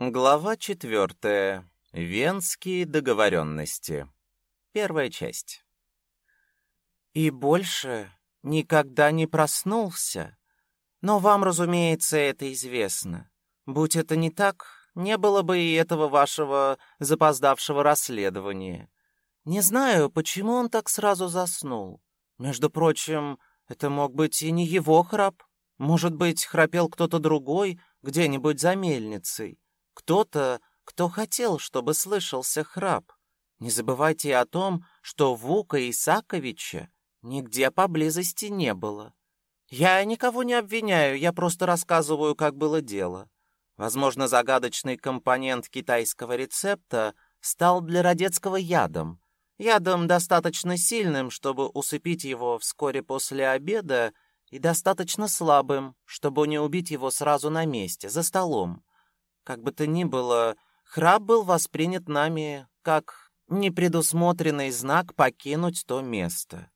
Глава четвертая. Венские договоренности. Первая часть. И больше никогда не проснулся. Но вам, разумеется, это известно. Будь это не так, не было бы и этого вашего запоздавшего расследования. Не знаю, почему он так сразу заснул. Между прочим, это мог быть и не его храп. Может быть, храпел кто-то другой, где-нибудь за мельницей. Кто-то, кто хотел, чтобы слышался храп. Не забывайте о том, что Вука Исаковича нигде поблизости не было. Я никого не обвиняю, я просто рассказываю, как было дело. Возможно, загадочный компонент китайского рецепта стал для Родецкого ядом. Ядом достаточно сильным, чтобы усыпить его вскоре после обеда, и достаточно слабым, чтобы не убить его сразу на месте, за столом. Как бы то ни было, храп был воспринят нами как непредусмотренный знак покинуть то место.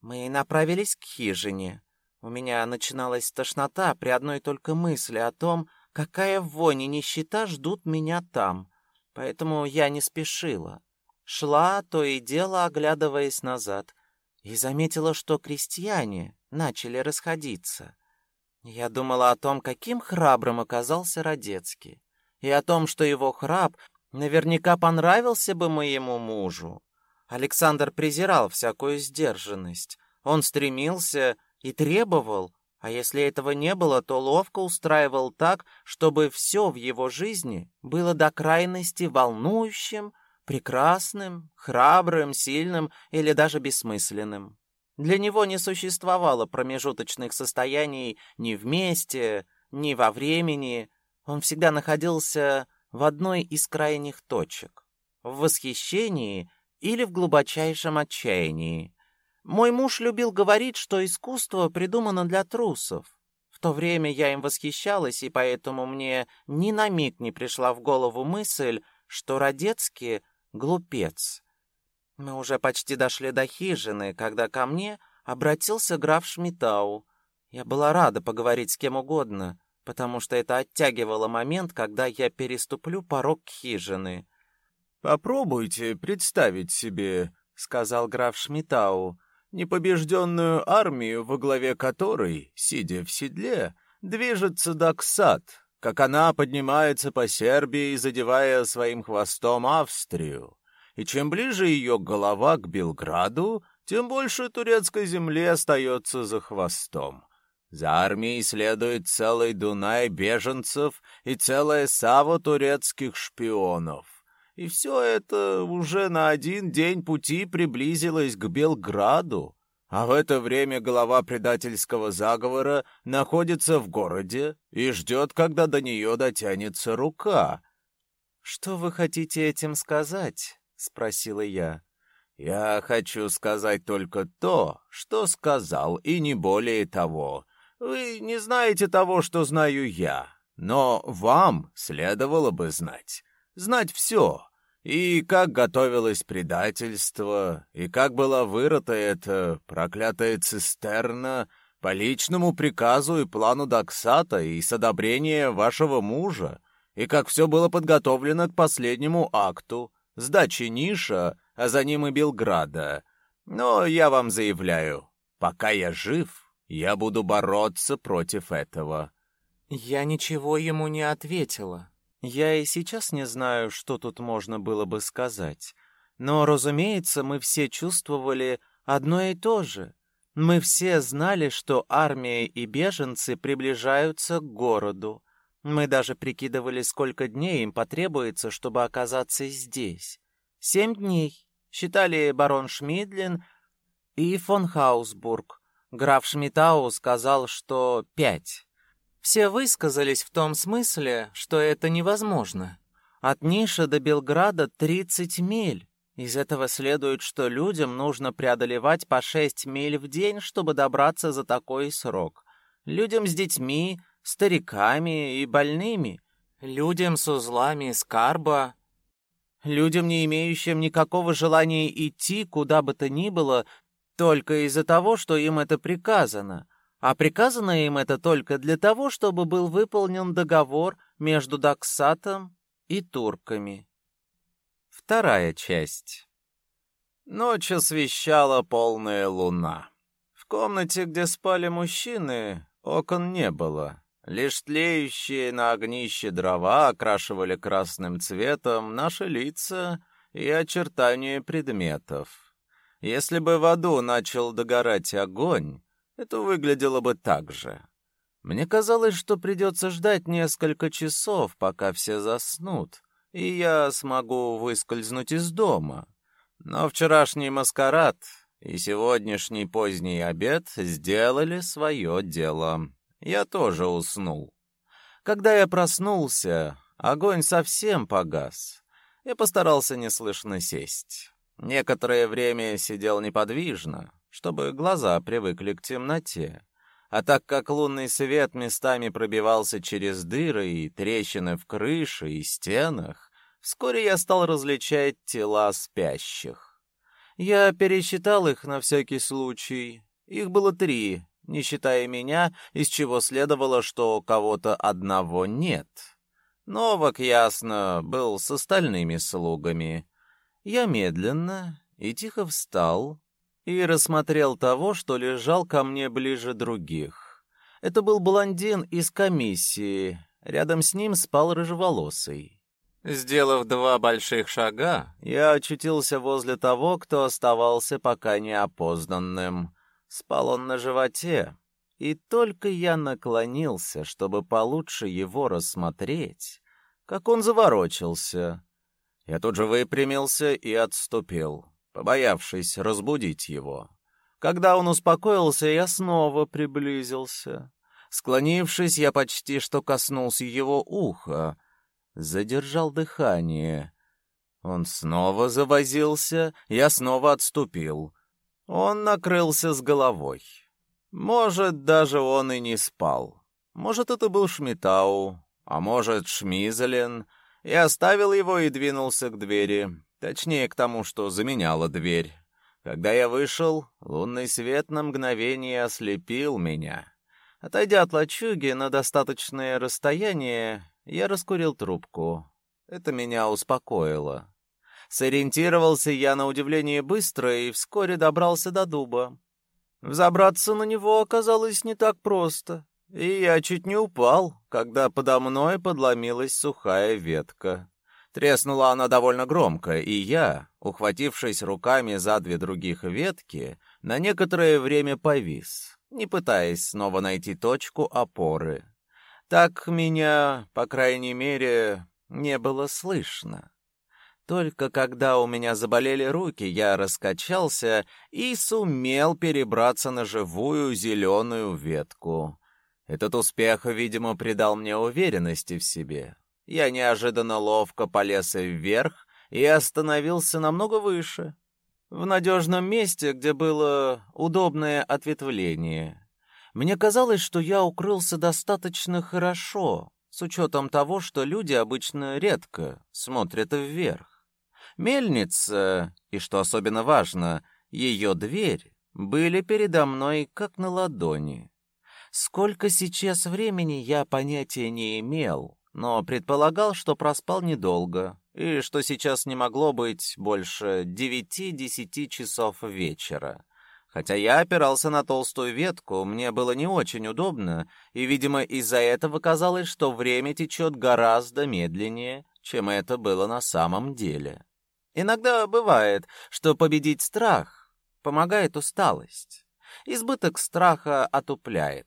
Мы направились к хижине. У меня начиналась тошнота при одной только мысли о том, какая вонь и нищета ждут меня там, поэтому я не спешила. Шла, то и дело оглядываясь назад, и заметила, что крестьяне начали расходиться. Я думала о том, каким храбрым оказался Родецкий и о том, что его храп наверняка понравился бы моему мужу. Александр презирал всякую сдержанность. Он стремился и требовал, а если этого не было, то ловко устраивал так, чтобы все в его жизни было до крайности волнующим, прекрасным, храбрым, сильным или даже бессмысленным. Для него не существовало промежуточных состояний ни вместе, ни во времени, он всегда находился в одной из крайних точек — в восхищении или в глубочайшем отчаянии. Мой муж любил говорить, что искусство придумано для трусов. В то время я им восхищалась, и поэтому мне ни на миг не пришла в голову мысль, что Родецкий — глупец. Мы уже почти дошли до хижины, когда ко мне обратился граф Шмитау. Я была рада поговорить с кем угодно, потому что это оттягивало момент, когда я переступлю порог хижины. «Попробуйте представить себе», — сказал граф Шмитау, «непобежденную армию, во главе которой, сидя в седле, движется Даксат, как она поднимается по Сербии, задевая своим хвостом Австрию. И чем ближе ее голова к Белграду, тем больше турецкой земли остается за хвостом. За армией следует целый Дунай беженцев и целая сава турецких шпионов. И все это уже на один день пути приблизилось к Белграду. А в это время глава предательского заговора находится в городе и ждет, когда до нее дотянется рука. «Что вы хотите этим сказать?» — спросила я. «Я хочу сказать только то, что сказал, и не более того. Вы не знаете того, что знаю я, но вам следовало бы знать. Знать все. И как готовилось предательство, и как была вырыта эта проклятая цистерна по личному приказу и плану Даксата и с одобрения вашего мужа, и как все было подготовлено к последнему акту, сдачи Ниша, а за ним и Белграда. Но я вам заявляю, пока я жив, я буду бороться против этого». Я ничего ему не ответила. Я и сейчас не знаю, что тут можно было бы сказать. Но, разумеется, мы все чувствовали одно и то же. Мы все знали, что армия и беженцы приближаются к городу. Мы даже прикидывали, сколько дней им потребуется, чтобы оказаться здесь. Семь дней, считали барон Шмидлин и фон Хаусбург. Граф Шмитау сказал, что пять. Все высказались в том смысле, что это невозможно. От Ниша до Белграда 30 миль. Из этого следует, что людям нужно преодолевать по 6 миль в день, чтобы добраться за такой срок. Людям с детьми, стариками и больными. Людям с узлами скарба. Людям, не имеющим никакого желания идти куда бы то ни было, только из-за того, что им это приказано. А приказано им это только для того, чтобы был выполнен договор между Даксатом и турками. Вторая часть. Ночь освещала полная луна. В комнате, где спали мужчины, окон не было. Лишь тлеющие на огнище дрова окрашивали красным цветом наши лица и очертания предметов. Если бы в аду начал догорать огонь, это выглядело бы так же. Мне казалось, что придется ждать несколько часов, пока все заснут, и я смогу выскользнуть из дома. Но вчерашний маскарад и сегодняшний поздний обед сделали свое дело. Я тоже уснул. Когда я проснулся, огонь совсем погас. Я постарался неслышно сесть. Некоторое время сидел неподвижно, чтобы глаза привыкли к темноте. А так как лунный свет местами пробивался через дыры и трещины в крыше и стенах, вскоре я стал различать тела спящих. Я пересчитал их на всякий случай. Их было три, не считая меня, из чего следовало, что кого-то одного нет. Новак, ясно, был с остальными слугами. Я медленно и тихо встал и рассмотрел того, что лежал ко мне ближе других. Это был блондин из комиссии. Рядом с ним спал рыжеволосый. Сделав два больших шага, я очутился возле того, кто оставался пока неопознанным. Спал он на животе, и только я наклонился, чтобы получше его рассмотреть, как он заворочился. Я тут же выпрямился и отступил, побоявшись разбудить его. Когда он успокоился, я снова приблизился. Склонившись, я почти что коснулся его уха, задержал дыхание. Он снова завозился, я снова отступил. Он накрылся с головой. Может, даже он и не спал. Может, это был Шмитау, а может, Шмизелен. Я оставил его и двинулся к двери, точнее, к тому, что заменяло дверь. Когда я вышел, лунный свет на мгновение ослепил меня. Отойдя от лачуги на достаточное расстояние, я раскурил трубку. Это меня успокоило. Сориентировался я на удивление быстро и вскоре добрался до дуба. Взобраться на него оказалось не так просто, и я чуть не упал, когда подо мной подломилась сухая ветка. Треснула она довольно громко, и я, ухватившись руками за две других ветки, на некоторое время повис, не пытаясь снова найти точку опоры. Так меня, по крайней мере, не было слышно. Только когда у меня заболели руки, я раскачался и сумел перебраться на живую зеленую ветку. Этот успех, видимо, придал мне уверенности в себе. Я неожиданно ловко полез вверх и остановился намного выше, в надежном месте, где было удобное ответвление. Мне казалось, что я укрылся достаточно хорошо, с учетом того, что люди обычно редко смотрят вверх. Мельница, и, что особенно важно, ее дверь, были передо мной как на ладони. Сколько сейчас времени я понятия не имел, но предполагал, что проспал недолго, и что сейчас не могло быть больше девяти-десяти часов вечера. Хотя я опирался на толстую ветку, мне было не очень удобно, и, видимо, из-за этого казалось, что время течет гораздо медленнее, чем это было на самом деле. Иногда бывает, что победить страх помогает усталость. Избыток страха отупляет.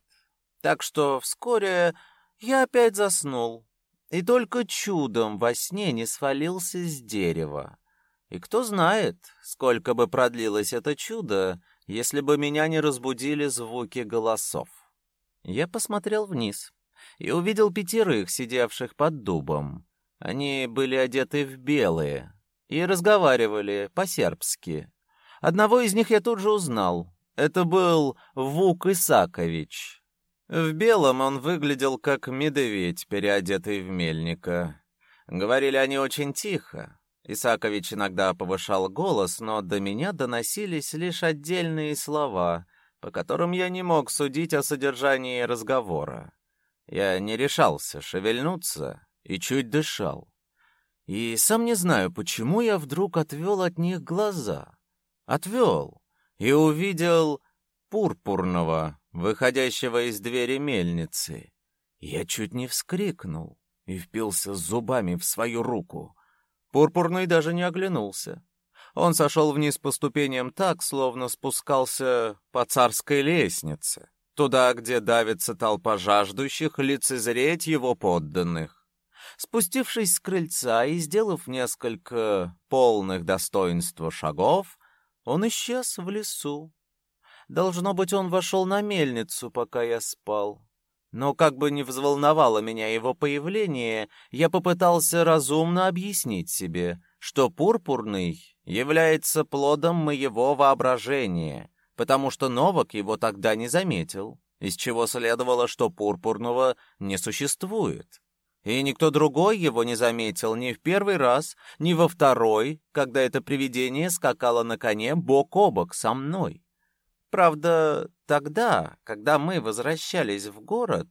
Так что вскоре я опять заснул, и только чудом во сне не свалился с дерева. И кто знает, сколько бы продлилось это чудо, если бы меня не разбудили звуки голосов. Я посмотрел вниз и увидел пятерых, сидевших под дубом. Они были одеты в белые, и разговаривали по-сербски. Одного из них я тут же узнал. Это был Вук Исакович. В белом он выглядел как медведь, переодетый в мельника. Говорили они очень тихо. Исакович иногда повышал голос, но до меня доносились лишь отдельные слова, по которым я не мог судить о содержании разговора. Я не решался шевельнуться и чуть дышал. И сам не знаю, почему я вдруг отвел от них глаза. Отвел и увидел пурпурного, выходящего из двери мельницы. Я чуть не вскрикнул и впился зубами в свою руку. Пурпурный даже не оглянулся. Он сошел вниз по ступеням так, словно спускался по царской лестнице, туда, где давится толпа жаждущих лицезреть его подданных. Спустившись с крыльца и сделав несколько полных достоинства шагов, он исчез в лесу. Должно быть, он вошел на мельницу, пока я спал. Но как бы ни взволновало меня его появление, я попытался разумно объяснить себе, что пурпурный является плодом моего воображения, потому что Новак его тогда не заметил, из чего следовало, что пурпурного не существует. И никто другой его не заметил ни в первый раз, ни во второй, когда это привидение скакало на коне бок о бок со мной. Правда, тогда, когда мы возвращались в город,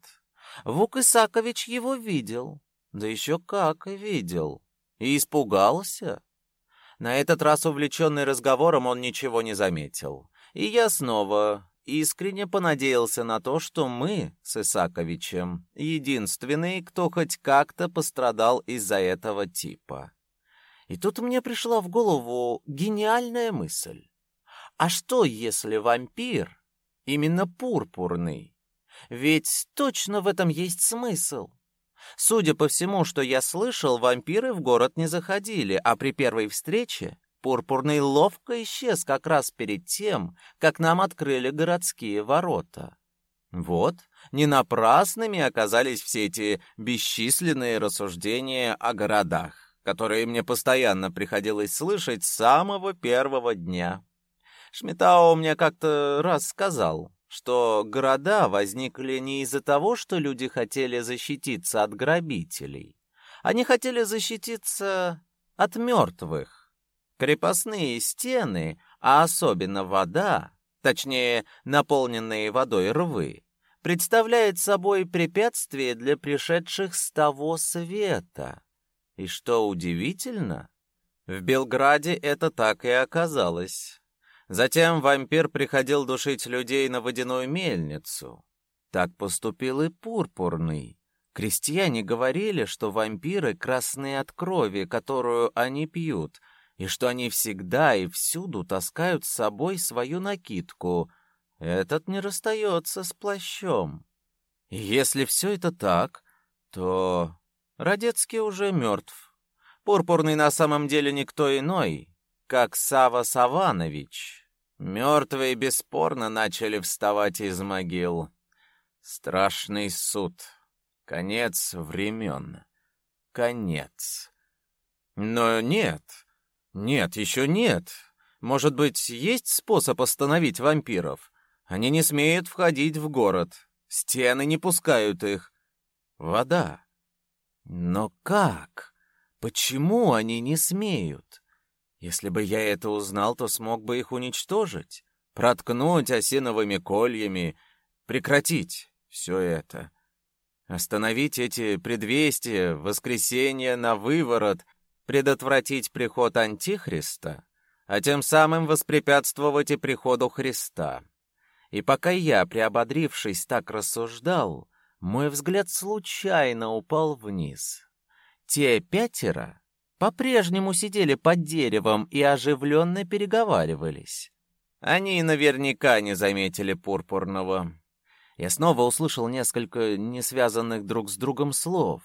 Вук Исакович его видел. Да еще как видел. И испугался. На этот раз, увлеченный разговором, он ничего не заметил. И я снова искренне понадеялся на то, что мы с Исаковичем единственные, кто хоть как-то пострадал из-за этого типа. И тут мне пришла в голову гениальная мысль. А что, если вампир именно пурпурный? Ведь точно в этом есть смысл. Судя по всему, что я слышал, вампиры в город не заходили, а при первой встрече Пурпурный ловко исчез как раз перед тем, как нам открыли городские ворота. Вот, не напрасными оказались все эти бесчисленные рассуждения о городах, которые мне постоянно приходилось слышать с самого первого дня. Шмитао мне как-то раз сказал, что города возникли не из-за того, что люди хотели защититься от грабителей. Они хотели защититься от мертвых. Крепостные стены, а особенно вода, точнее, наполненные водой рвы, представляют собой препятствие для пришедших с того света. И что удивительно, в Белграде это так и оказалось. Затем вампир приходил душить людей на водяную мельницу. Так поступил и Пурпурный. Крестьяне говорили, что вампиры красные от крови, которую они пьют — и что они всегда и всюду таскают с собой свою накидку. Этот не расстается с плащом. И если все это так, то Радецкий уже мертв. Пурпурный на самом деле никто иной, как Сава Саванович. Мертвые бесспорно начали вставать из могил. Страшный суд. Конец времен. Конец. Но нет, нет, еще нет. Может быть, есть способ остановить вампиров? Они не смеют входить в город. Стены не пускают их. Вода. Но как? Почему они не смеют? Если бы я это узнал, то смог бы их уничтожить, проткнуть осиновыми кольями, прекратить все это. Остановить эти предвестия, воскресенье на выворот — предотвратить приход Антихриста, а тем самым воспрепятствовать и приходу Христа. И пока я, приободрившись, так рассуждал, мой взгляд случайно упал вниз. Те пятеро по-прежнему сидели под деревом и оживленно переговаривались. Они наверняка не заметили пурпурного. Я снова услышал несколько несвязанных друг с другом слов.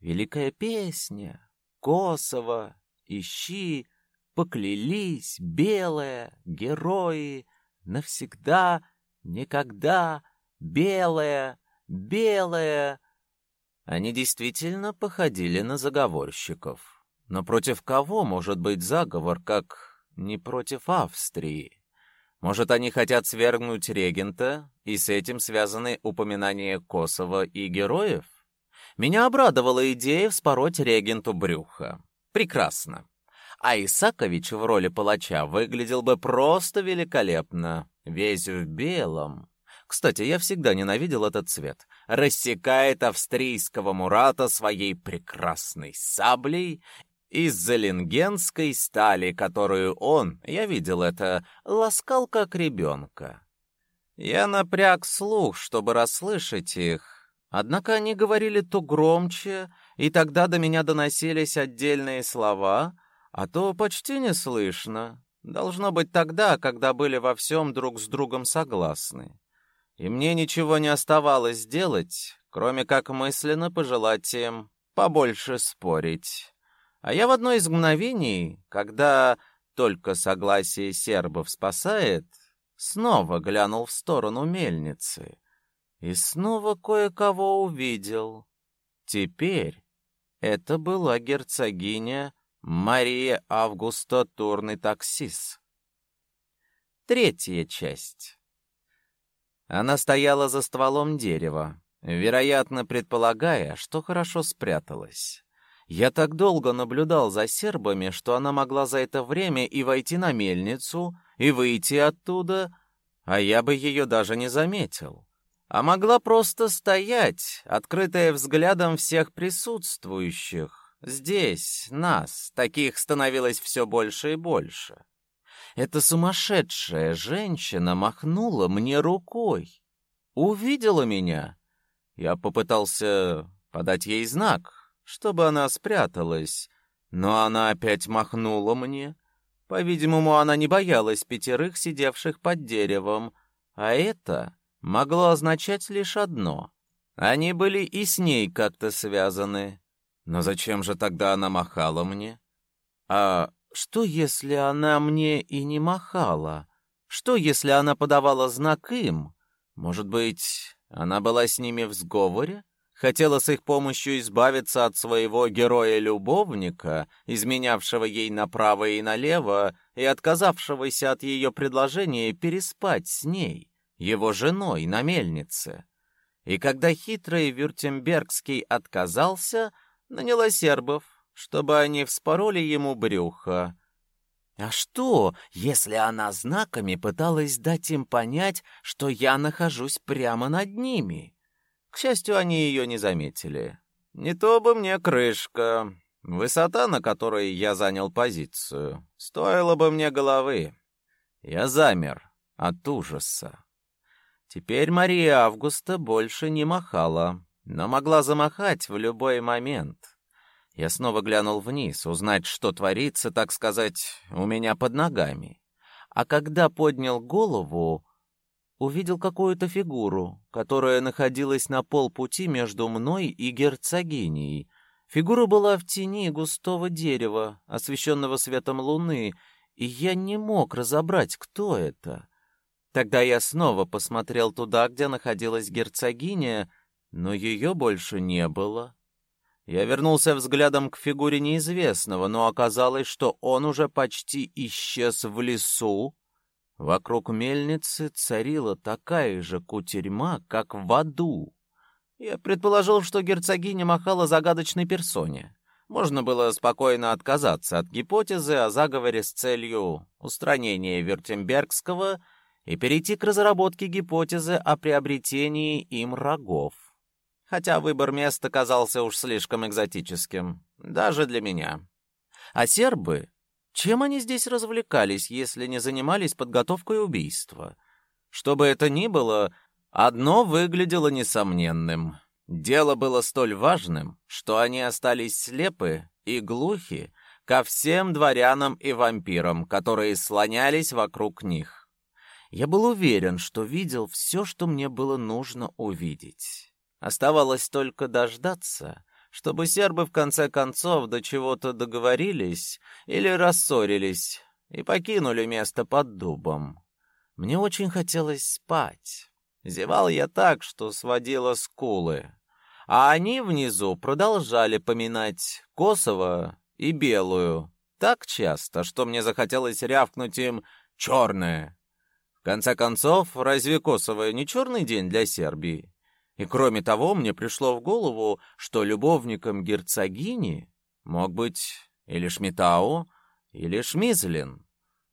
«Великая песня», Косово, ищи, поклялись, белая, герои, навсегда, никогда, белая, белая. Они действительно походили на заговорщиков. Но против кого может быть заговор, как не против Австрии? Может, они хотят свергнуть регента, и с этим связаны упоминания Косово и героев? Меня обрадовала идея вспороть регенту брюха. Прекрасно. А Исакович в роли палача выглядел бы просто великолепно, весь в белом. Кстати, я всегда ненавидел этот цвет. Рассекает австрийского мурата своей прекрасной саблей из залингенской стали, которую он, я видел это, ласкал как ребенка. Я напряг слух, чтобы расслышать их, однако они говорили то громче, и тогда до меня доносились отдельные слова, а то почти не слышно. Должно быть тогда, когда были во всем друг с другом согласны. И мне ничего не оставалось делать, кроме как мысленно пожелать им побольше спорить. А я в одно из мгновений, когда только согласие сербов спасает, снова глянул в сторону мельницы и снова кое-кого увидел. Теперь это была герцогиня Мария Августа Турный Таксис. Третья часть. Она стояла за стволом дерева, вероятно, предполагая, что хорошо спряталась. Я так долго наблюдал за сербами, что она могла за это время и войти на мельницу, и выйти оттуда, а я бы ее даже не заметил. А могла просто стоять, открытая взглядом всех присутствующих. Здесь, нас, таких становилось все больше и больше. Эта сумасшедшая женщина махнула мне рукой. Увидела меня. Я попытался подать ей знак, чтобы она спряталась, но она опять махнула мне. По-видимому, она не боялась пятерых, сидевших под деревом, а это могло означать лишь одно. Они были и с ней как-то связаны. Но зачем же тогда она махала мне? А что, если она мне и не махала? Что, если она подавала знак им? Может быть, она была с ними в сговоре? Хотела с их помощью избавиться от своего героя-любовника, изменявшего ей направо и налево и отказавшегося от ее предложения переспать с ней, его женой на мельнице. И когда хитрый Вюртембергский отказался, наняла сербов, чтобы они вспороли ему брюхо. А что, если она знаками пыталась дать им понять, что я нахожусь прямо над ними? К счастью, они ее не заметили. Не то бы мне крышка. Высота, на которой я занял позицию, стоила бы мне головы. Я замер от ужаса. Теперь Мария Августа больше не махала, но могла замахать в любой момент. Я снова глянул вниз, узнать, что творится, так сказать, у меня под ногами. А когда поднял голову, увидел какую-то фигуру, которая находилась на полпути между мной и герцогиней. Фигура была в тени густого дерева, освещенного светом луны, и я не мог разобрать, кто это. Тогда я снова посмотрел туда, где находилась герцогиня, но ее больше не было. Я вернулся взглядом к фигуре неизвестного, но оказалось, что он уже почти исчез в лесу. Вокруг мельницы царила такая же кутерьма, как в аду. Я предположил, что герцогиня махала загадочной персоне. Можно было спокойно отказаться от гипотезы о заговоре с целью устранения Вертембергского и перейти к разработке гипотезы о приобретении им рогов хотя выбор места казался уж слишком экзотическим, даже для меня. А сербы? Чем они здесь развлекались, если не занимались подготовкой убийства? Что бы это ни было, одно выглядело несомненным. Дело было столь важным, что они остались слепы и глухи ко всем дворянам и вампирам, которые слонялись вокруг них. Я был уверен, что видел все, что мне было нужно увидеть. Оставалось только дождаться, чтобы сербы в конце концов до чего-то договорились или рассорились и покинули место под дубом. Мне очень хотелось спать. Зевал я так, что сводило скулы. А они внизу продолжали поминать Косово и Белую так часто, что мне захотелось рявкнуть им «черное». В конце концов, разве Косово не черный день для Сербии? И кроме того, мне пришло в голову, что любовником герцогини мог быть или Шмитау, или Шмизлин.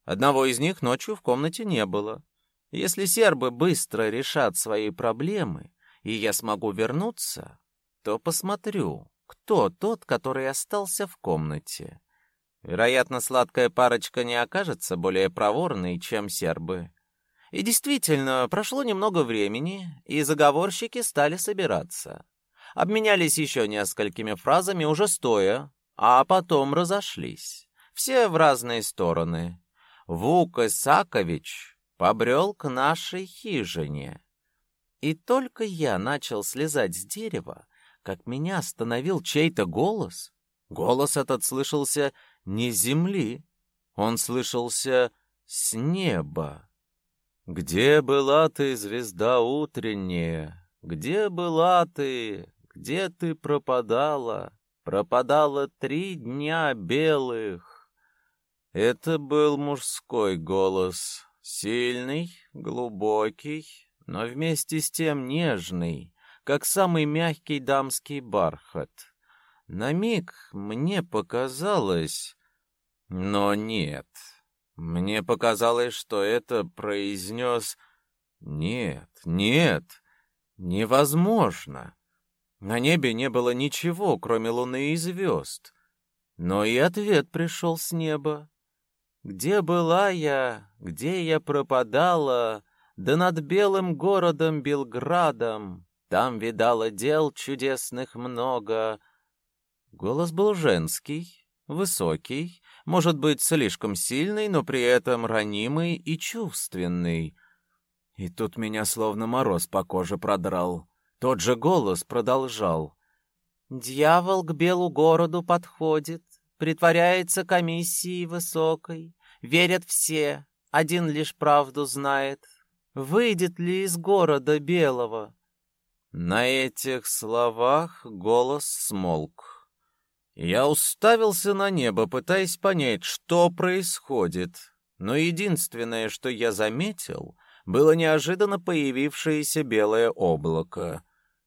Одного из них ночью в комнате не было. Если сербы быстро решат свои проблемы, и я смогу вернуться, то посмотрю, кто тот, который остался в комнате. Вероятно, сладкая парочка не окажется более проворной, чем сербы. И действительно, прошло немного времени, и заговорщики стали собираться. Обменялись еще несколькими фразами уже стоя, а потом разошлись. Все в разные стороны. Вук Исакович побрел к нашей хижине. И только я начал слезать с дерева, как меня остановил чей-то голос. Голос этот слышался не с земли, он слышался с неба. «Где была ты, звезда утренняя? Где была ты? Где ты пропадала? Пропадала три дня белых». Это был мужской голос, сильный, глубокий, но вместе с тем нежный, как самый мягкий дамский бархат. На миг мне показалось... Но нет. Мне показалось, что это произнес... Нет, нет, невозможно. На небе не было ничего, кроме луны и звезд. Но и ответ пришел с неба. Где была я, где я пропадала, да над белым городом Белградом, там видала дел чудесных много, Голос был женский, высокий, может быть, слишком сильный, но при этом ранимый и чувственный. И тут меня словно мороз по коже продрал. Тот же голос продолжал. «Дьявол к белу городу подходит, притворяется комиссией высокой. Верят все, один лишь правду знает. Выйдет ли из города белого?» На этих словах голос смолк. Я уставился на небо, пытаясь понять, что происходит. Но единственное, что я заметил, было неожиданно появившееся белое облако.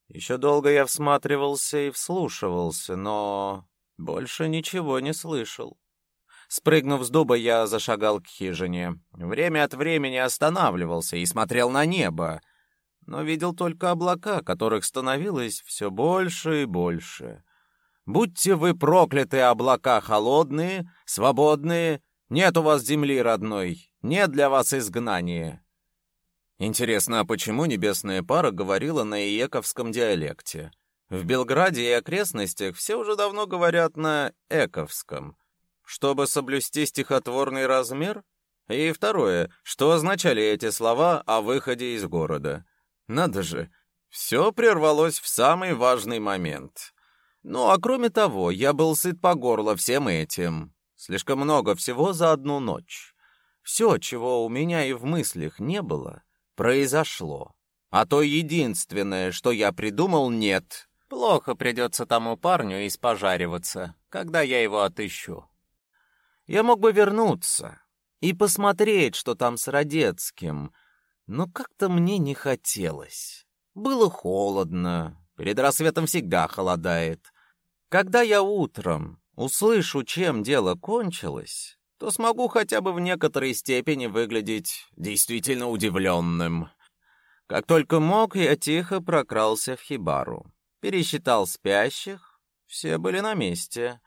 Еще долго я всматривался и вслушивался, но больше ничего не слышал. Спрыгнув с дуба, я зашагал к хижине. Время от времени останавливался и смотрел на небо, но видел только облака, которых становилось все больше и больше. Будьте вы прокляты, облака холодные, свободные, нет у вас земли родной, нет для вас изгнания. Интересно, а почему небесная пара говорила на иековском диалекте? В Белграде и окрестностях все уже давно говорят на эковском. Чтобы соблюсти стихотворный размер? И второе, что означали эти слова о выходе из города? Надо же, все прервалось в самый важный момент. Ну, а кроме того, я был сыт по горло всем этим. Слишком много всего за одну ночь. Все, чего у меня и в мыслях не было, произошло. А то единственное, что я придумал, нет. Плохо придется тому парню испожариваться, когда я его отыщу. Я мог бы вернуться и посмотреть, что там с Родецким, но как-то мне не хотелось. Было холодно, перед рассветом всегда холодает. Когда я утром услышу, чем дело кончилось, то смогу хотя бы в некоторой степени выглядеть действительно удивленным. Как только мог, я тихо прокрался в хибару. Пересчитал спящих, все были на месте.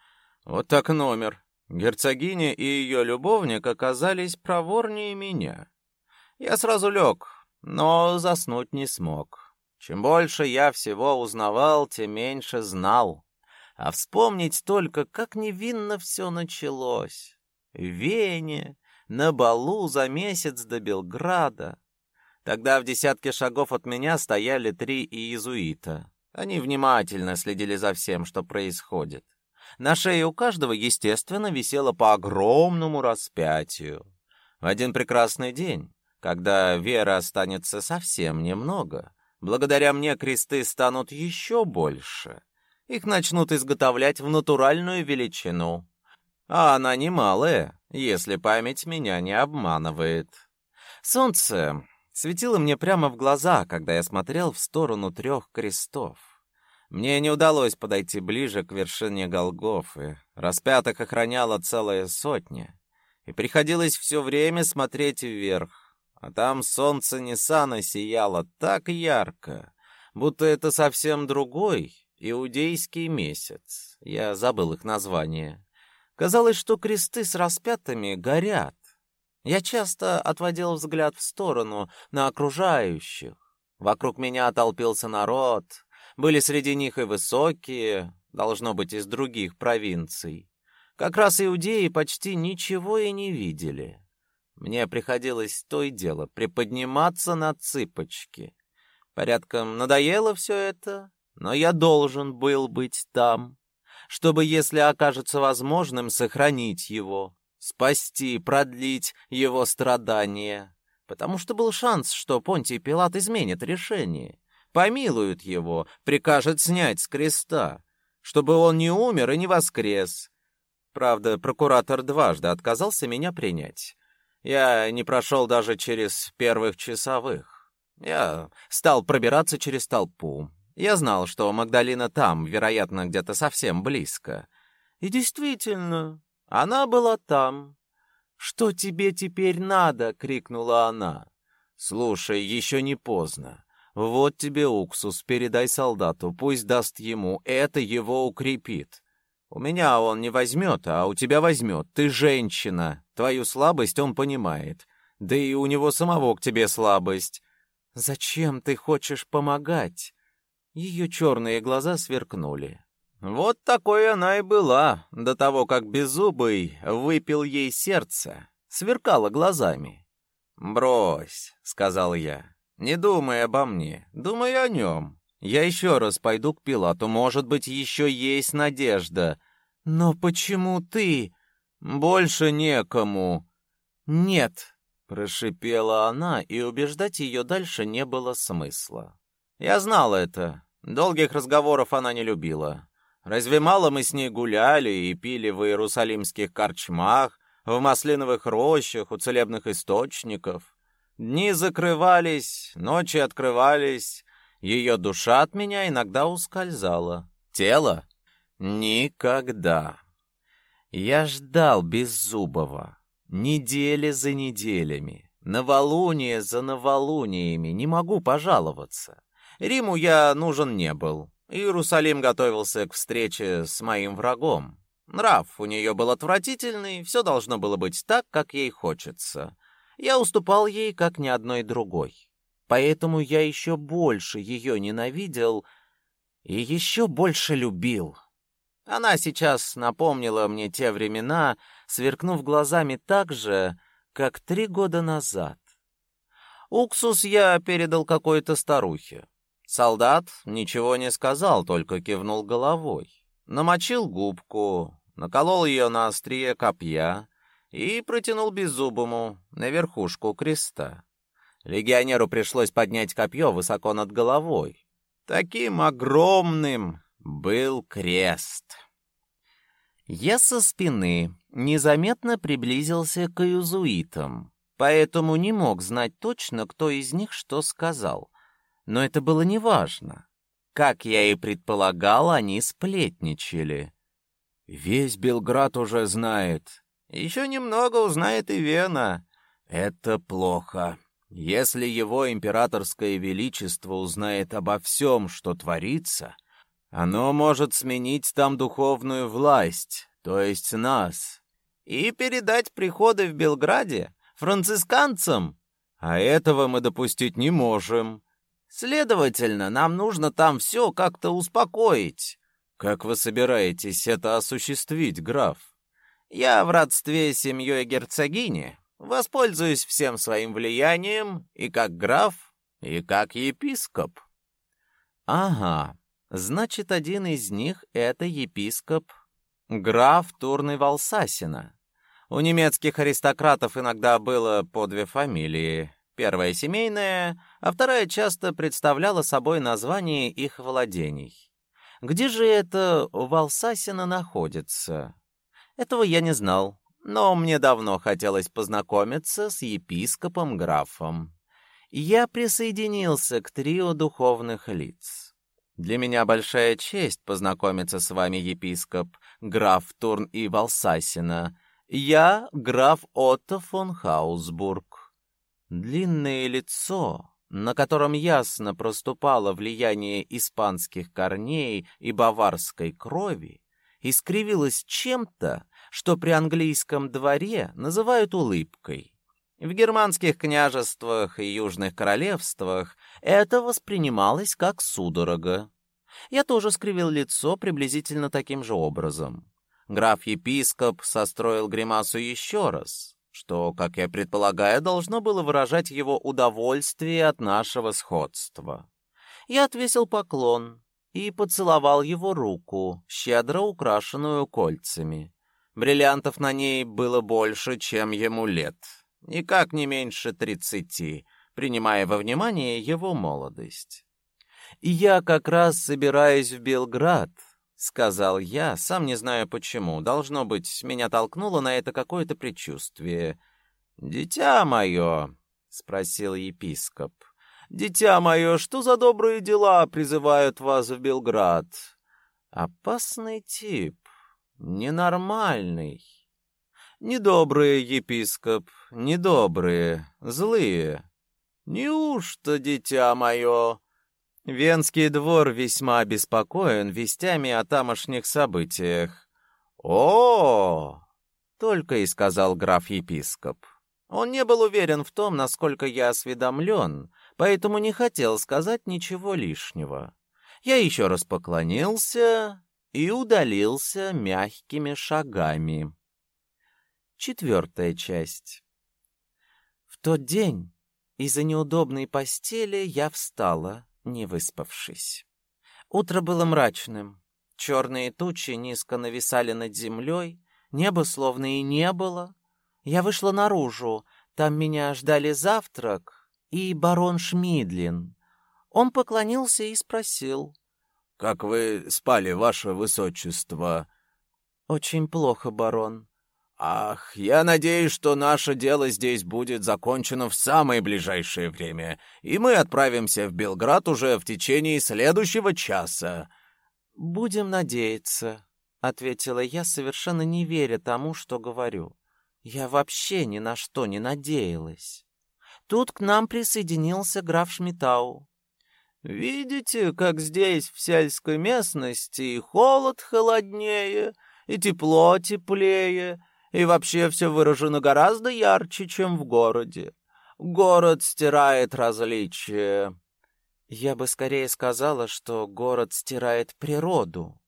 Вот так номер. Герцогиня и ее любовник оказались проворнее меня. Я сразу лег, но заснуть не смог. Чем больше я всего узнавал, тем меньше знал. А вспомнить только, как невинно все началось. В Вене, на балу за месяц до Белграда. Тогда в десятке шагов от меня стояли три иезуита. Они внимательно следили за всем, что происходит. На шее у каждого, естественно, висело по огромному распятию. В один прекрасный день, когда веры останется совсем немного, благодаря мне кресты станут еще больше их начнут изготовлять в натуральную величину. А она немалая, если память меня не обманывает. Солнце светило мне прямо в глаза, когда я смотрел в сторону трех крестов. Мне не удалось подойти ближе к вершине Голгофы. Распятых охраняла целая сотня. И приходилось все время смотреть вверх. А там солнце Ниссана сияло так ярко, будто это совсем другой, Иудейский месяц. Я забыл их название. Казалось, что кресты с распятыми горят. Я часто отводил взгляд в сторону, на окружающих. Вокруг меня толпился народ. Были среди них и высокие, должно быть, из других провинций. Как раз иудеи почти ничего и не видели. Мне приходилось то и дело приподниматься на цыпочки. Порядком надоело все это, но я должен был быть там, чтобы, если окажется возможным, сохранить его, спасти, продлить его страдания. Потому что был шанс, что Понтий Пилат изменит решение, помилует его, прикажет снять с креста, чтобы он не умер и не воскрес. Правда, прокуратор дважды отказался меня принять. Я не прошел даже через первых часовых. Я стал пробираться через толпу. Я знал, что Магдалина там, вероятно, где-то совсем близко. И действительно, она была там. «Что тебе теперь надо?» — крикнула она. «Слушай, еще не поздно. Вот тебе уксус, передай солдату, пусть даст ему, это его укрепит. У меня он не возьмет, а у тебя возьмет. Ты женщина. Твою слабость он понимает. Да и у него самого к тебе слабость. Зачем ты хочешь помогать? Ее черные глаза сверкнули. Вот такой она и была, до того, как Беззубый выпил ей сердце, сверкала глазами. «Брось», — сказал я, — «не думай обо мне, думай о нем. Я еще раз пойду к Пилату, может быть, еще есть надежда. Но почему ты? Больше некому. Нет, прошипела она, и убеждать ее дальше не было смысла. Я знал это. Долгих разговоров она не любила. Разве мало мы с ней гуляли и пили в иерусалимских корчмах, в масляновых рощах, у целебных источников? Дни закрывались, ночи открывались, ее душа от меня иногда ускользала. Тело? Никогда. Я ждал Беззубова. Недели за неделями. Новолуние за новолуниями. Не могу пожаловаться. Риму я нужен не был. Иерусалим готовился к встрече с моим врагом. Нрав у нее был отвратительный, все должно было быть так, как ей хочется. Я уступал ей, как ни одной другой. Поэтому я еще больше ее ненавидел и еще больше любил. Она сейчас напомнила мне те времена, сверкнув глазами так же, как три года назад. Уксус я передал какой-то старухе. Солдат ничего не сказал, только кивнул головой. Намочил губку, наколол ее на острие копья и протянул беззубому на верхушку креста. Легионеру пришлось поднять копье высоко над головой. Таким огромным был крест. Я со спины незаметно приблизился к иезуитам, поэтому не мог знать точно, кто из них что сказал. Но это было неважно. Как я и предполагал, они сплетничали. Весь Белград уже знает. Еще немного узнает и Вена. Это плохо. Если его императорское величество узнает обо всем, что творится, оно может сменить там духовную власть, то есть нас, и передать приходы в Белграде францисканцам. А этого мы допустить не можем. Следовательно, нам нужно там все как-то успокоить. Как вы собираетесь это осуществить, граф? Я в родстве с семьей герцогини, Воспользуюсь всем своим влиянием и как граф, и как епископ. Ага, значит, один из них — это епископ граф Турный Валсасина. У немецких аристократов иногда было по две фамилии. Первая семейная, а вторая часто представляла собой название их владений. Где же это Валсасина находится? Этого я не знал но мне давно хотелось познакомиться с епископом-графом. Я присоединился к трио духовных лиц. Для меня большая честь познакомиться с вами, епископ, граф Турн и Валсасина. Я граф Отто фон Хаусбург. Длинное лицо, на котором ясно проступало влияние испанских корней и баварской крови, искривилось чем-то, что при английском дворе называют улыбкой. В германских княжествах и южных королевствах это воспринималось как судорога. Я тоже скривил лицо приблизительно таким же образом. Граф-епископ состроил гримасу еще раз, что, как я предполагаю, должно было выражать его удовольствие от нашего сходства. Я отвесил поклон и поцеловал его руку, щедро украшенную кольцами. Бриллиантов на ней было больше, чем ему лет никак не меньше тридцати, принимая во внимание его молодость. «И я как раз собираюсь в Белград», — сказал я, сам не знаю почему. Должно быть, меня толкнуло на это какое-то предчувствие. «Дитя мое», — спросил епископ, — «дитя мое, что за добрые дела призывают вас в Белград?» «Опасный тип, ненормальный». Недобрые, епископ, недобрые, злые. Неужто, дитя мое? Венский двор весьма обеспокоен вестями о тамошних событиях. О, только и сказал граф-епископ. Он не был уверен в том, насколько я осведомлен, поэтому не хотел сказать ничего лишнего. Я еще раз поклонился и удалился мягкими шагами. Четвертая часть. В тот день из-за неудобной постели я встала, не выспавшись. Утро было мрачным. Черные тучи низко нависали над землей, небо словно и не было. Я вышла наружу, там меня ждали завтрак и барон Шмидлин. Он поклонился и спросил. — Как вы спали, ваше высочество? — Очень плохо, барон. «Ах, я надеюсь, что наше дело здесь будет закончено в самое ближайшее время, и мы отправимся в Белград уже в течение следующего часа». «Будем надеяться», — ответила я, совершенно не веря тому, что говорю. Я вообще ни на что не надеялась. Тут к нам присоединился граф Шмитау. «Видите, как здесь, в сельской местности, и холод холоднее, и тепло теплее, и вообще все выражено гораздо ярче, чем в городе. Город стирает различия. Я бы скорее сказала, что город стирает природу.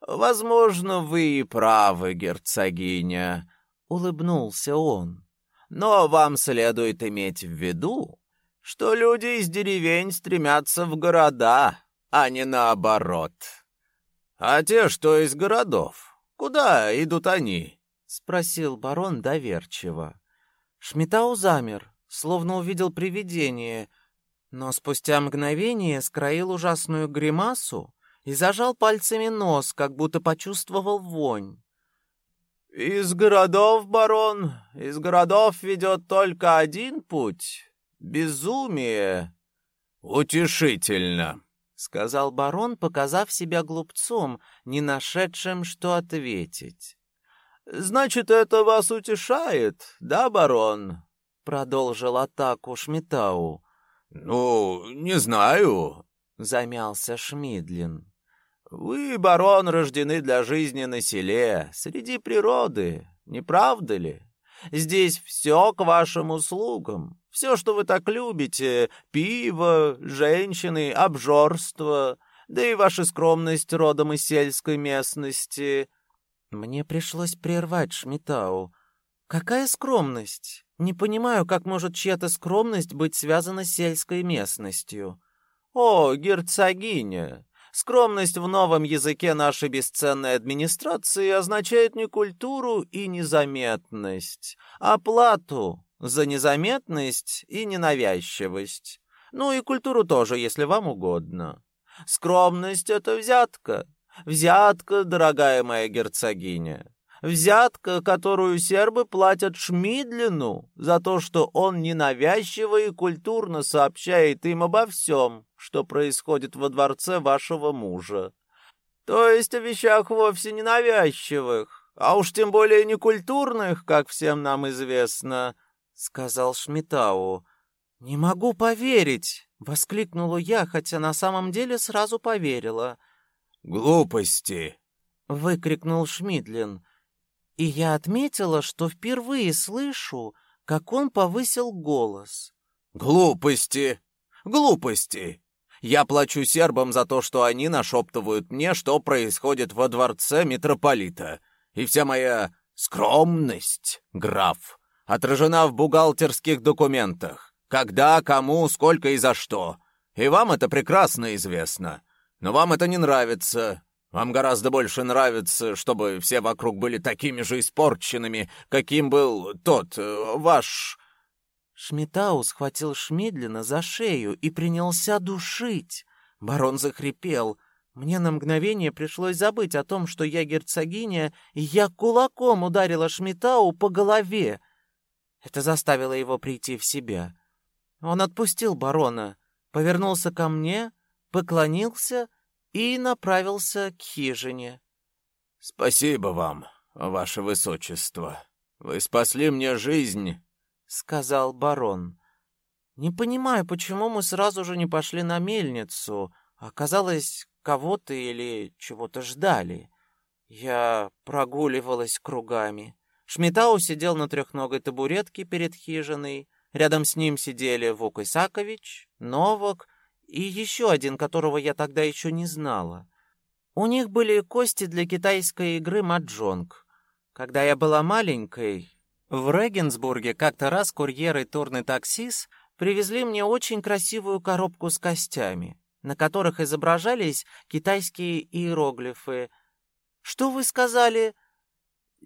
Возможно, вы и правы, герцогиня, улыбнулся он. Но вам следует иметь в виду, что люди из деревень стремятся в города, а не наоборот. А те, что из городов, куда идут они? — спросил барон доверчиво. Шмитау замер, словно увидел привидение, но спустя мгновение скроил ужасную гримасу и зажал пальцами нос, как будто почувствовал вонь. «Из городов, барон, из городов ведет только один путь — безумие». «Утешительно», — сказал барон, показав себя глупцом, не нашедшим, что ответить. «Значит, это вас утешает, да, барон?» — продолжил атаку Шмитау. «Ну, не знаю», — замялся Шмидлин. «Вы, барон, рождены для жизни на селе, среди природы, не правда ли? Здесь все к вашим услугам. Все, что вы так любите — пиво, женщины, обжорство, да и ваша скромность родом из сельской местности — мне пришлось прервать Шмитау. Какая скромность? Не понимаю, как может чья-то скромность быть связана с сельской местностью. О, герцогиня, скромность в новом языке нашей бесценной администрации означает не культуру и незаметность, а плату за незаметность и ненавязчивость. Ну и культуру тоже, если вам угодно. Скромность — это взятка, Взятка, дорогая моя герцогиня. Взятка, которую сербы платят Шмидлину за то, что он ненавязчиво и культурно сообщает им обо всем, что происходит во дворце вашего мужа. То есть о вещах вовсе ненавязчивых, а уж тем более не культурных, как всем нам известно, — сказал Шмитау. «Не могу поверить!» — воскликнула я, хотя на самом деле сразу поверила — «Глупости!» — выкрикнул Шмидлин. И я отметила, что впервые слышу, как он повысил голос. «Глупости! Глупости! Я плачу сербам за то, что они нашептывают мне, что происходит во дворце митрополита. И вся моя скромность, граф, отражена в бухгалтерских документах. Когда, кому, сколько и за что. И вам это прекрасно известно. Но вам это не нравится. Вам гораздо больше нравится, чтобы все вокруг были такими же испорченными, каким был тот, э, ваш Шмитау схватил Шмидлина за шею и принялся душить. Барон захрипел. Мне на мгновение пришлось забыть о том, что я герцогиня, и я кулаком ударила Шмитау по голове. Это заставило его прийти в себя. Он отпустил барона, повернулся ко мне, поклонился и направился к хижине. «Спасибо вам, ваше высочество. Вы спасли мне жизнь» сказал барон. Не понимаю, почему мы сразу же не пошли на мельницу. Оказалось, кого-то или чего-то ждали. Я прогуливалась кругами. Шмитау сидел на трехногой табуретке перед хижиной. Рядом с ним сидели Вук Исакович, Новак и еще один, которого я тогда еще не знала. У них были кости для китайской игры маджонг. Когда я была маленькой, в Регенсбурге как-то раз курьеры Турны Таксис привезли мне очень красивую коробку с костями, на которых изображались китайские иероглифы. Что вы сказали?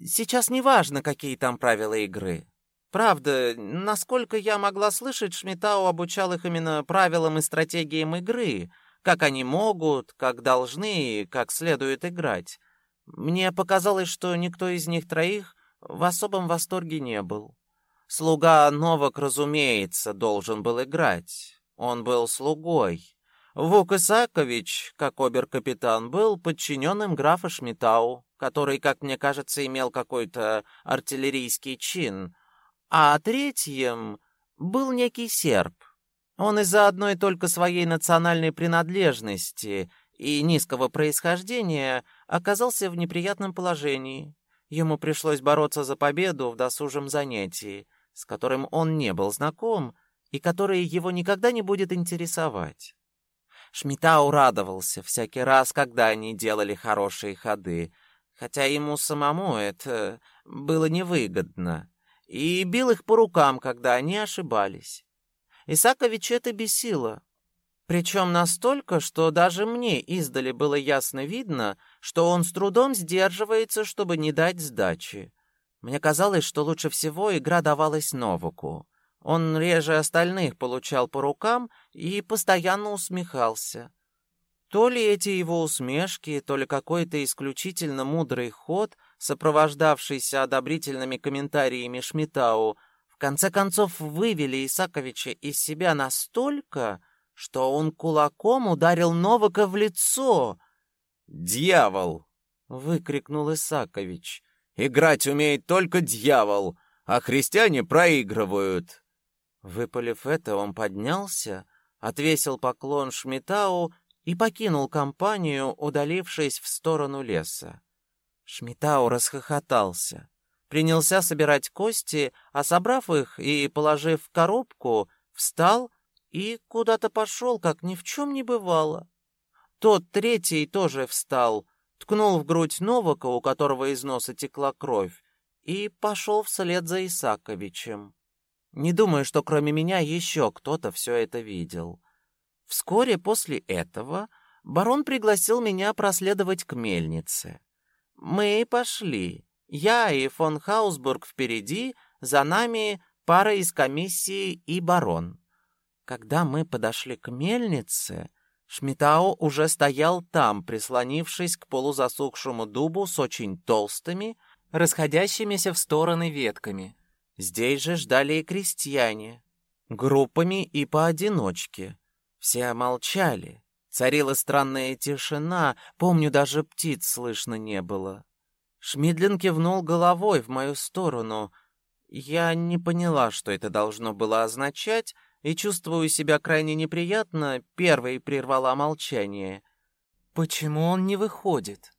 Сейчас не важно, какие там правила игры. Правда, насколько я могла слышать, Шмитау обучал их именно правилам и стратегиям игры, как они могут, как должны и как следует играть. Мне показалось, что никто из них троих в особом восторге не был. Слуга Новак, разумеется, должен был играть. Он был слугой. Вук Исакович, как обер-капитан, был подчиненным графа Шмитау, который, как мне кажется, имел какой-то артиллерийский чин. А третьим был некий серб. Он из-за одной только своей национальной принадлежности и низкого происхождения оказался в неприятном положении. Ему пришлось бороться за победу в досужем занятии, с которым он не был знаком и которое его никогда не будет интересовать. Шмитау радовался всякий раз, когда они делали хорошие ходы, хотя ему самому это было невыгодно, и бил их по рукам, когда они ошибались. Исакович это бесило, причем настолько, что даже мне издали было ясно видно, что он с трудом сдерживается, чтобы не дать сдачи. Мне казалось, что лучше всего игра давалась Новаку. Он реже остальных получал по рукам и постоянно усмехался. То ли эти его усмешки, то ли какой-то исключительно мудрый ход, сопровождавшийся одобрительными комментариями Шмитау, в конце концов вывели Исаковича из себя настолько, что он кулаком ударил Новака в лицо. «Дьявол!» — выкрикнул Исакович. «Играть умеет только дьявол, а христиане проигрывают!» Выпалив это, он поднялся, отвесил поклон Шмитау и покинул компанию, удалившись в сторону леса. Шмитау расхохотался, принялся собирать кости, а собрав их и положив в коробку, встал и куда-то пошел, как ни в чем не бывало. Тот третий тоже встал, ткнул в грудь Новака, у которого из носа текла кровь, и пошел вслед за Исаковичем. Не думаю, что кроме меня еще кто-то все это видел. Вскоре после этого барон пригласил меня проследовать к мельнице. Мы пошли. Я и фон Хаусбург впереди, за нами пара из комиссии и барон. Когда мы подошли к мельнице, Шмитао уже стоял там, прислонившись к полузасохшему дубу с очень толстыми, расходящимися в стороны ветками. Здесь же ждали и крестьяне, группами и поодиночке. Все молчали. Царила странная тишина, помню, даже птиц слышно не было. Шмидлин кивнул головой в мою сторону. Я не поняла, что это должно было означать, и чувствую себя крайне неприятно, первой прервала молчание. Почему он не выходит?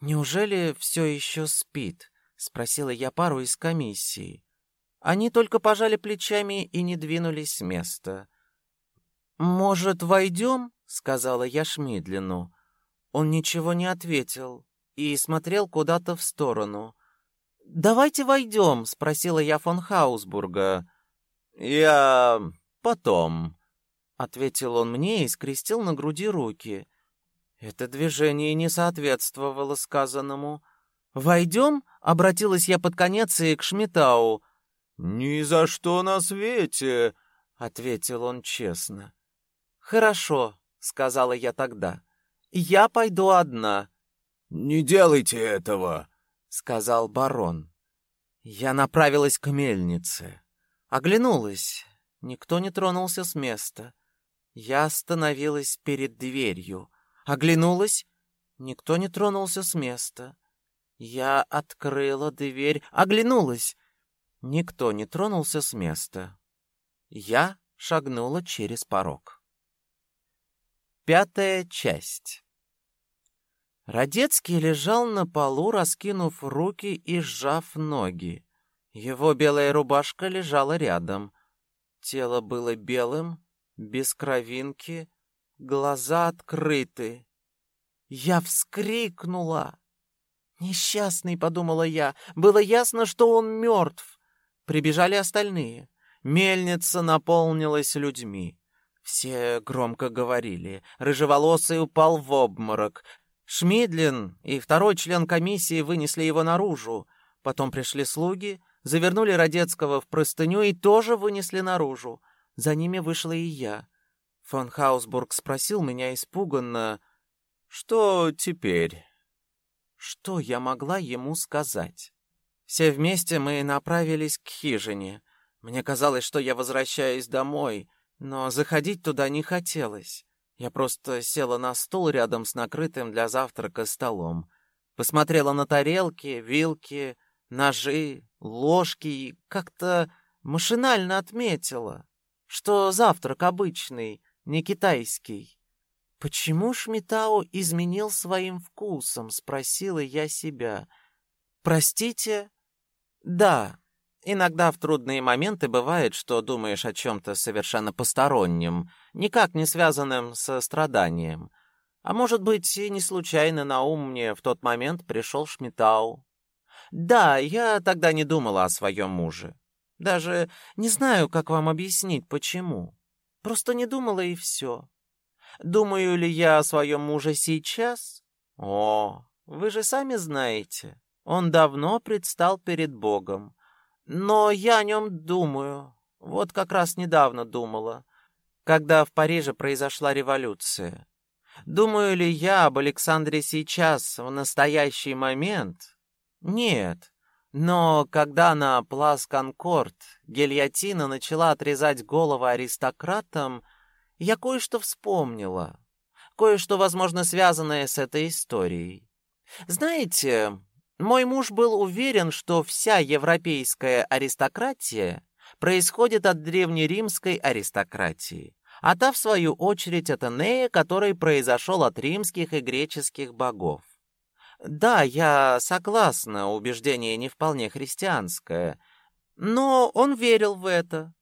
Неужели все еще спит? спросила я пару из комиссии. Они только пожали плечами и не двинулись с места. «Может, войдем?» — сказала я Шмидлину. Он ничего не ответил и смотрел куда-то в сторону. «Давайте войдем», — спросила я фон Хаусбурга. «Я... потом», — ответил он мне и скрестил на груди руки. Это движение не соответствовало сказанному. «Войдем?» — обратилась я под конец и к Шмитау. «Ни за что на свете!» — ответил он честно. «Хорошо», — сказала я тогда. «Я пойду одна». «Не делайте этого», — сказал барон. Я направилась к мельнице. Оглянулась. Никто не тронулся с места. Я остановилась перед дверью. Оглянулась. Никто не тронулся с места. Я открыла дверь, оглянулась. Никто не тронулся с места. Я шагнула через порог. Пятая часть. Радецкий лежал на полу, раскинув руки и сжав ноги. Его белая рубашка лежала рядом. Тело было белым, без кровинки, глаза открыты. Я вскрикнула. «Несчастный», — подумала я, — было ясно, что он мертв. Прибежали остальные. Мельница наполнилась людьми. Все громко говорили. Рыжеволосый упал в обморок. Шмидлин и второй член комиссии вынесли его наружу. Потом пришли слуги, завернули Родецкого в простыню и тоже вынесли наружу. За ними вышла и я. Фон Хаусбург спросил меня испуганно, «Что теперь?» Что я могла ему сказать? Все вместе мы направились к хижине. Мне казалось, что я возвращаюсь домой, но заходить туда не хотелось. Я просто села на стул рядом с накрытым для завтрака столом. Посмотрела на тарелки, вилки, ножи, ложки и как-то машинально отметила, что завтрак обычный, не китайский. «Почему Шмитао изменил своим вкусом?» — спросила я себя. «Простите?» «Да, Иногда в трудные моменты бывает, что думаешь о чем-то совершенно постороннем, никак не связанном со страданием. А может быть, и не случайно на ум мне в тот момент пришел Шмитау. Да, я тогда не думала о своем муже. Даже не знаю, как вам объяснить, почему. Просто не думала и все. Думаю ли я о своем муже сейчас? О, вы же сами знаете, он давно предстал перед Богом. Но я о нем думаю. Вот как раз недавно думала, когда в Париже произошла революция. Думаю ли я об Александре сейчас, в настоящий момент? Нет. Но когда на Плас Конкорд гильотина начала отрезать головы аристократам, я кое-что вспомнила. Кое-что, возможно, связанное с этой историей. Знаете, мой муж был уверен, что вся европейская аристократия происходит от древнеримской аристократии, а та, в свою очередь, от Энея, который произошел от римских и греческих богов. Да, я согласна, убеждение не вполне христианское, но он верил в это.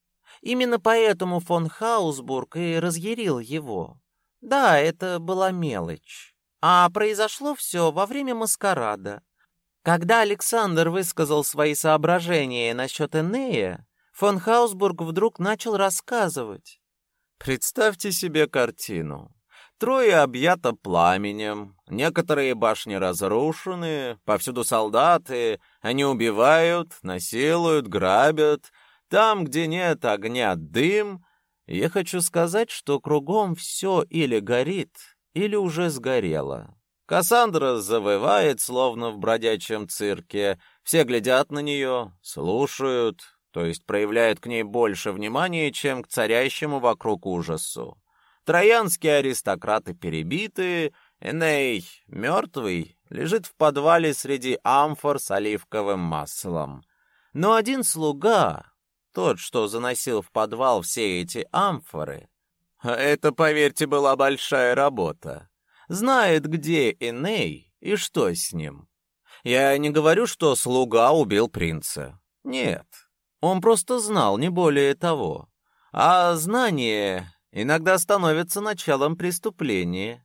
Именно поэтому фон Хаусбург и разъярил его. Да, это была мелочь. А произошло все во время маскарада. Когда Александр высказал свои соображения насчет Энея, фон Хаусбург вдруг начал рассказывать. Представьте себе картину. Трое объято пламенем, некоторые башни разрушены, повсюду солдаты, они убивают, насилуют, грабят. Там, где нет огня, дым. Я хочу сказать, что кругом все или горит, или уже сгорело. Кассандра завывает, словно в бродячем цирке. Все глядят на нее, слушают, то есть проявляют к ней больше внимания, чем к царящему вокруг ужасу. Троянские аристократы перебиты, Эней, мертвый, лежит в подвале среди амфор с оливковым маслом. Но один слуга, тот, что заносил в подвал все эти амфоры, это, поверьте, была большая работа знает, где Эней и что с ним. Я не говорю, что слуга убил принца. Нет, он просто знал, не более того. А знание иногда становится началом преступления.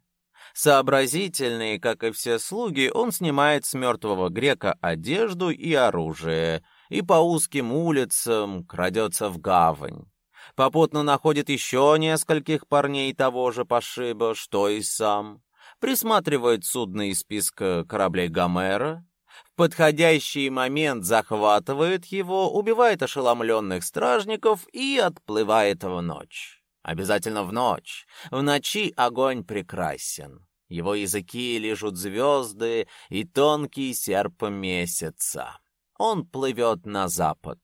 Сообразительный, как и все слуги, он снимает с мертвого грека одежду и оружие и по узким улицам крадется в гавань. Попутно находит еще нескольких парней того же пошиба, что и сам. Присматривает судно из списка кораблей Гомера. В подходящий момент захватывает его, убивает ошеломленных стражников и отплывает в ночь. Обязательно в ночь. В ночи огонь прекрасен. Его языки лежат звезды и тонкий серп месяца. Он плывет на запад.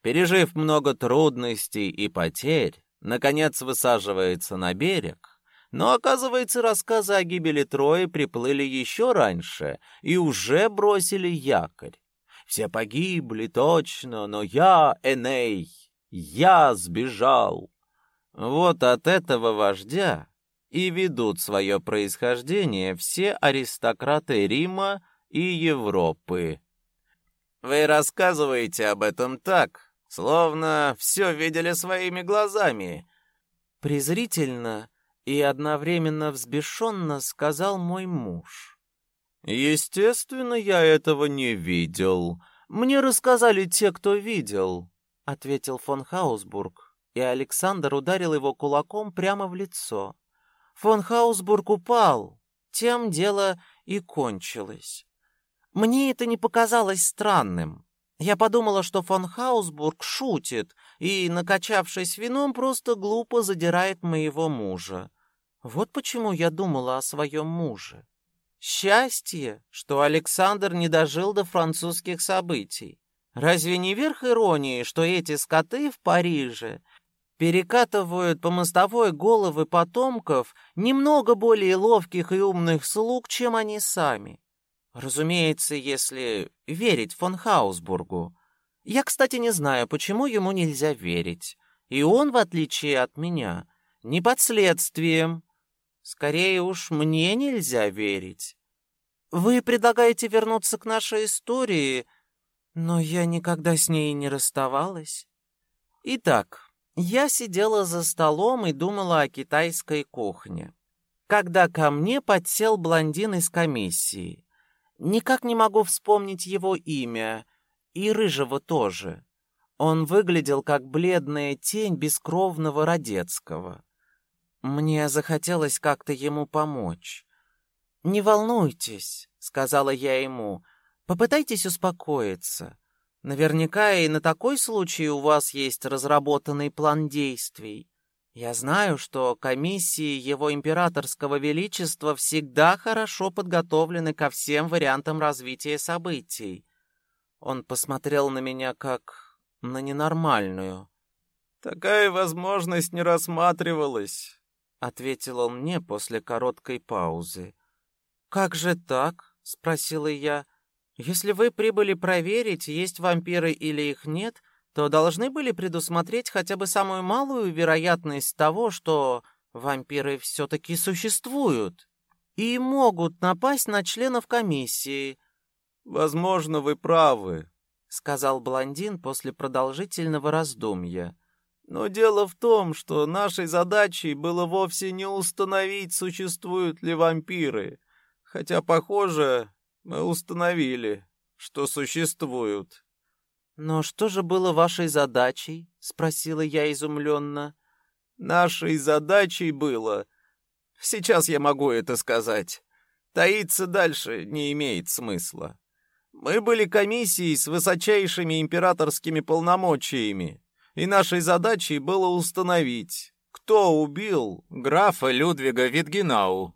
Пережив много трудностей и потерь, наконец высаживается на берег. Но, оказывается, рассказы о гибели Трои приплыли еще раньше и уже бросили якорь. Все погибли, точно, но я, Эней, я сбежал. Вот от этого вождя и ведут свое происхождение все аристократы Рима и Европы. Вы рассказываете об этом так, словно все видели своими глазами. Презрительно и одновременно взбешенно сказал мой муж. Естественно, я этого не видел. Мне рассказали те, кто видел, ответил фон Хаусбург, и Александр ударил его кулаком прямо в лицо. Фон Хаусбург упал. Тем дело и кончилось. Мне это не показалось странным. Я подумала, что фон Хаусбург шутит и, накачавшись вином, просто глупо задирает моего мужа. Вот почему я думала о своем муже. Счастье, что Александр не дожил до французских событий. Разве не верх иронии, что эти скоты в Париже перекатывают по мостовой головы потомков немного более ловких и умных слуг, чем они сами. Разумеется, если верить фон Хаусбургу. Я, кстати, не знаю, почему ему нельзя верить. И он, в отличие от меня, не под следствием. Скорее уж, мне нельзя верить. Вы предлагаете вернуться к нашей истории, но я никогда с ней не расставалась. Итак, я сидела за столом и думала о китайской кухне. Когда ко мне подсел блондин из комиссии. Никак не могу вспомнить его имя, и рыжего тоже. Он выглядел как бледная тень бескровного Родецкого. Мне захотелось как-то ему помочь. «Не волнуйтесь», — сказала я ему, — «попытайтесь успокоиться. Наверняка и на такой случай у вас есть разработанный план действий. Я знаю, что комиссии Его Императорского Величества всегда хорошо подготовлены ко всем вариантам развития событий. Он посмотрел на меня как на ненормальную. «Такая возможность не рассматривалась», — ответил он мне после короткой паузы. «Как же так?» — спросила я. Если вы прибыли проверить, есть вампиры или их нет, то должны были предусмотреть хотя бы самую малую вероятность того, что вампиры все-таки существуют и могут напасть на членов комиссии. «Возможно, вы правы», — сказал блондин после продолжительного раздумья. «Но дело в том, что нашей задачей было вовсе не установить, существуют ли вампиры, хотя, похоже, мы установили, что существуют. Но что же было вашей задачей? спросила я изумленно. Нашей задачей было. Сейчас я могу это сказать. Таиться дальше не имеет смысла. Мы были комиссией с высочайшими императорскими полномочиями, и нашей задачей было установить, кто убил графа Людвига Витгенау